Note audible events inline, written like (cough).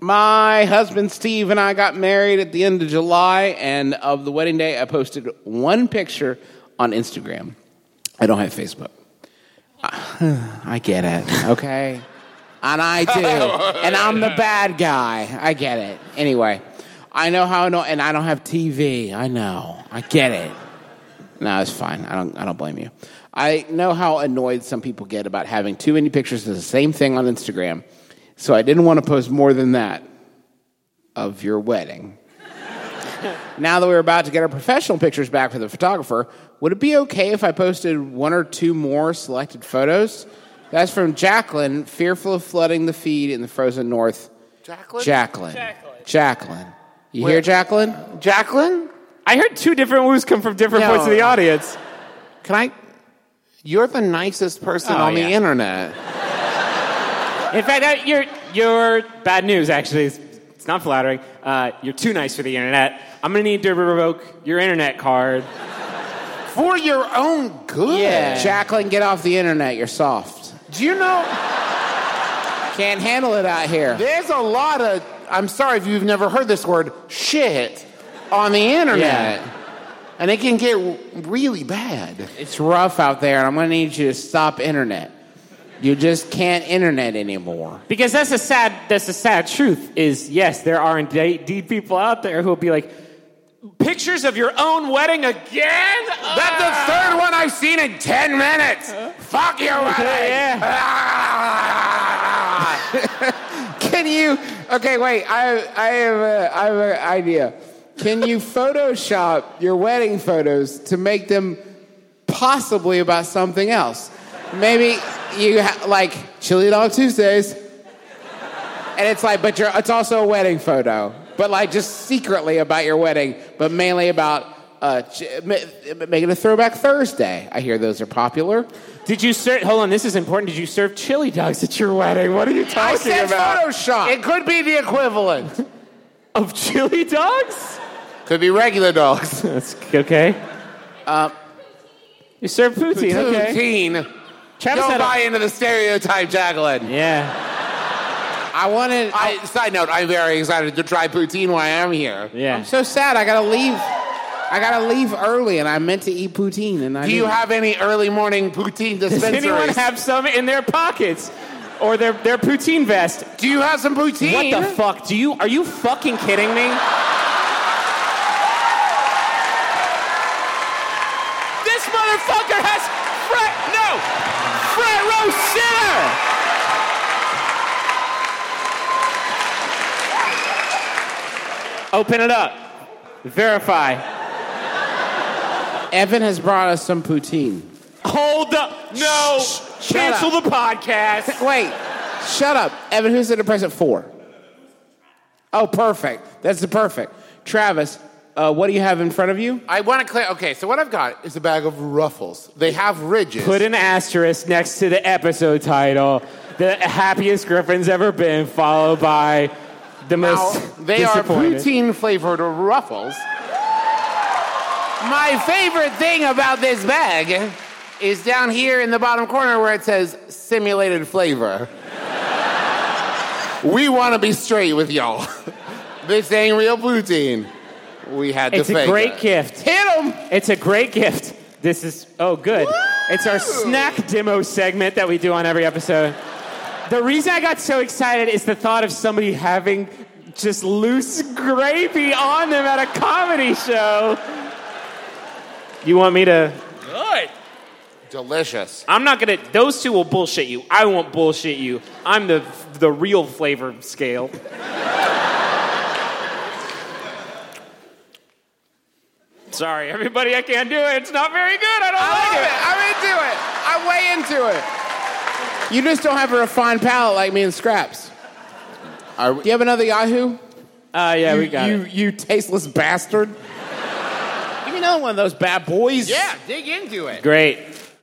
My husband Steve and I got married at the end of July, and of the wedding day, I posted one picture on Instagram. I don't have Facebook. (sighs) I get it, okay? And I do. (laughs) And I'm the bad guy. I get it. Anyway, I know how annoying, and I don't have TV. I know. I get it. No, it's fine. I don't, I don't blame you. I know how annoyed some people get about having too many pictures of the same thing on Instagram. So I didn't want to post more than that of your wedding. (laughs) now that we're about to get our professional pictures back for the photographer, would it be okay if I posted one or two more selected photos? That's from Jacqueline, fearful of flooding the feed in the frozen north. Jacqueline? Jacqueline. Jacqueline. You hear Jacqueline? Jacqueline? I heard two different woos come from different No. points of the audience. Can I? You're the nicest person Oh, on the internet. In fact, uh, you're you're bad news. Actually, it's, it's not flattering. Uh, you're too nice for the internet. I'm gonna need to revoke your internet card. For your own good. Yeah. Jacqueline, get off the internet. You're soft. Do you know? Can't handle it out here. There's a lot of. I'm sorry if you've never heard this word, shit, on the internet. And it can get really bad. It's rough out there, and I'm going to need you to stop internet. You just can't internet anymore. Because that's a sad that's a sad truth. Is yes, there are indeed people out there who will be like, pictures of your own wedding again. That's the ah. third one I've seen in 10 minutes. Fuck your (laughs) wedding. (laughs) Can you? Okay, wait. I I have a, I have an idea. Can you Photoshop your wedding photos to make them possibly about something else? Maybe you ha- like Chili Dog Tuesdays, and it's like, but you're, it's also a wedding photo, but like just secretly about your wedding, but mainly about uh, ch- ma- making a throwback Thursday. I hear those are popular. Did you serve? Hold on, this is important. Did you serve chili dogs at your wedding? What are you talking about? I talking said about? Photoshop. It could be the equivalent. (laughs) Of chili dogs? Could be regular dogs. That's okay. Uh, you serve poutine, okay? Poutine. Travis Don't had a- buy into the stereotype, Jacqueline. Yeah. (laughs) I wanted. I, side note, I'm very excited to try poutine while I'm here. Yeah. I'm so sad. I gotta leave. I gotta leave early, and I meant to eat poutine. And I Do you didn't. have any early morning poutine Does dispensaries? anyone have some in their pockets? Or their, their poutine vest? Do you have some poutine? What the fuck? Do you are you fucking kidding me? This motherfucker has front no front row center. Open it up. Verify. Evan has brought us some poutine. Hold up. No. shut Cancel up. the podcast. (laughs) Wait, shut up, Evan. Who's it a present for? Oh, perfect. That's the perfect. Travis, uh, what do you have in front of you? I want to clear. Okay, so what I've got is a bag of ruffles. They have ridges. Put an asterisk next to the episode title. The happiest Griffin's ever been, followed by the now, most they are poutine flavored ruffles. My favorite thing about this bag is down here in the bottom corner where it says simulated flavor. we want to be straight with y'all. (laughs) this ain't real poutine. We had to It's a great it. gift. Hit 'em! It's a great gift. This is oh good. It's our snack demo segment that we do on every episode. The reason I got so excited is the thought of somebody having just loose gravy on them at a comedy show. You want me to? Good. Delicious. I'm not gonna. Those two will bullshit you. I won't bullshit you. I'm the the real flavor scale. Sorry, everybody. I can't do it. It's not very good. I don't I like love it. I'm into it. I'm way into it. You just don't have a refined palate like me and Scraps. Are Do you have another Yahoo? Uh, yeah, you, we got you, it. You tasteless bastard. Give me another one of those bad boys. Yeah, dig into it. Great.